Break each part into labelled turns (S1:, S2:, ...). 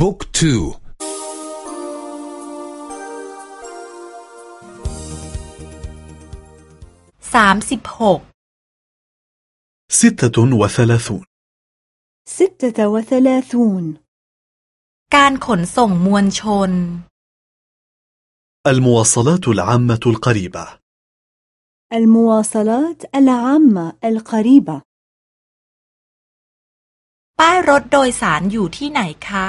S1: บุ๊กทู
S2: สามสิบหก
S3: ستة وثلاثون
S4: ستة وثلاثون
S2: การขนส่งมวลชน
S3: المواصلات العامة القريبة
S4: المواصلات العامة القريبة
S2: ป้ายรถโดยสารอยู่ที่ไหนคะ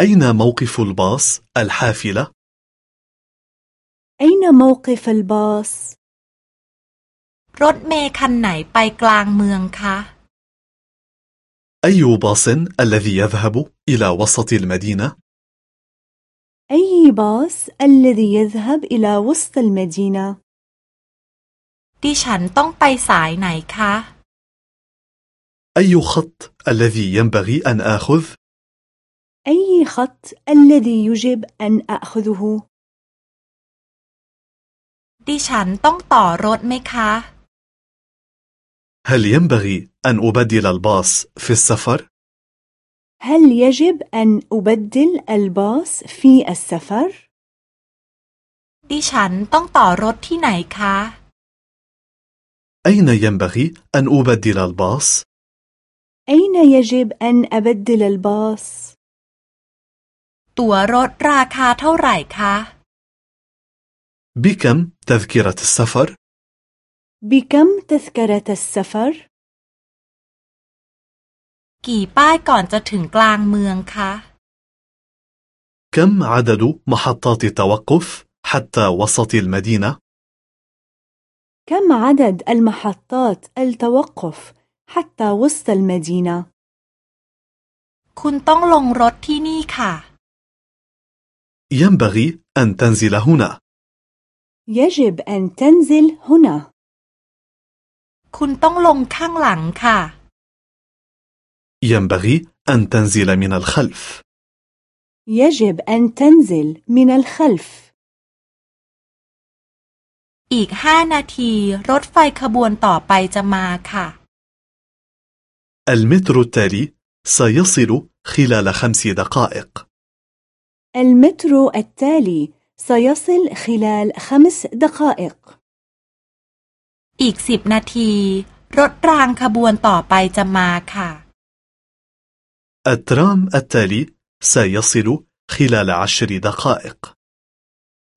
S3: أين موقف الباص الحافلة؟
S4: أين موقف الباص؟
S2: รถเมล์คันไหนไปกลางเมืองคะ
S3: أي باص الذي يذهب إلى وسط المدينة؟
S4: أي باص الذي يذهب إلى وسط المدينة؟
S2: ดิฉันต้องไปสายไหนคะ
S3: أي خط الذي ينبغي أن آخذ؟
S4: أي خط الذي يجب أن أخذه؟
S2: ดิฉันต้องต่อรถไหมคะ
S3: هل ينبغي أن أبدل الباص في السفر؟
S4: هل يجب أن أبدل الباص في السفر؟
S2: ดิฉันต้องต่อรถที่ไหนคะ
S3: أين ينبغي أن أبدل الباص؟
S4: أين يجب أن أبدل الباص؟
S2: ตั๋วรถราคาเท่าไหร่คะ
S3: بكم تذكرة السفر؟
S4: بكم تذكرة السفر؟
S2: กี่ป้ายก่อนจะถึงกลางเมืองคะ
S3: كم عدد محطات التوقف حتى وسط المدينة؟
S4: كم عدد المحطات التوقف حتى وسط المدينة؟
S2: คุณต้องลงรถที่นี่ค่ะ
S3: ينبغي أن تنزل هنا
S4: يجب أن تنزل هنا
S2: คุณต้องลงข้างหลังค่ะ
S3: ينبغي أن تنزل من الخلف
S4: يجب أن تنزل من الخلف
S2: อีกห้านาที รถไฟขบวนต่อไปจะมาค่ะ
S3: المترو التالي سيصل خلال خمس دقائق
S4: المترو التالي سيصل خلال خمس دقائق
S2: อีกสิบนาที รถรางขบวนต่อไปจะมาค่ะ
S3: الترام التالي سيصل خلال عشر دقائق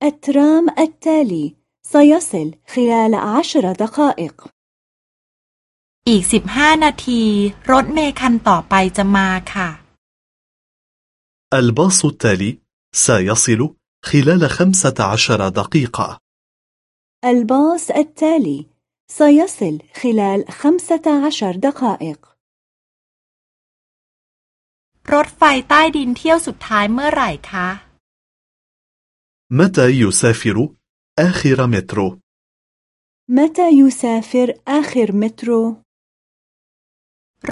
S4: الترام التالي سيصل خلال عشر دقائق
S2: อีกสิบห้านาที รถเมล์คันต่อไปจะมาค่ะ
S3: الباص التالي سيصل خلال خمسة عشر دقيقة
S4: الباص التالي سيصل خلال خمسة عشر دقائق
S2: รถไฟใต้ดินเที่ยวสุดท้ายเมื่อไหร่คะ
S3: متى يسافر آخر مترو؟
S4: متى يسافر آخر مترو؟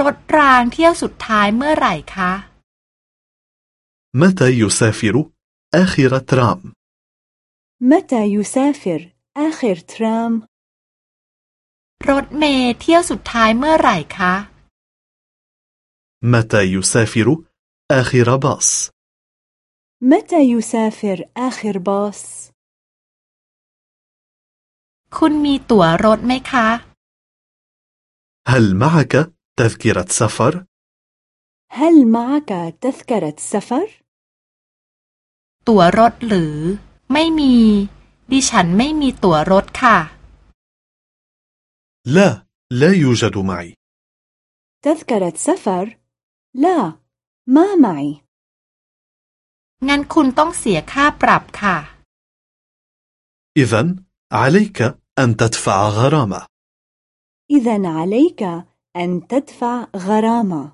S2: รถรางเที่ยวสุดท้ายเมื่อไหร่คะ
S3: متى يسافر آخر ترام؟
S4: متى يسافر آخر ترام؟
S2: รถเมล์เที่ยวสุดท้ายเมื่อไหร่คะ
S3: متى يسافر آخر باص؟
S4: متى يسافر آخر باص؟
S2: คุณมีตั๋วรถไหมคะ
S3: هل معك تذكرة سفر؟
S4: هل معك تذكرة سفر؟
S2: ตั๋วรถหรือ ไม่มี ดิฉันไม่มีตั๋วรถค่ะ
S3: لا لا يوجد معي
S4: تذكرة سفر؟ لا ما معي
S2: งั้นคุณต้องเสียค่าปรับค่ะ
S3: إذا عليك أن تدفع غرامة
S4: إذا عليك أن تدفع غرامة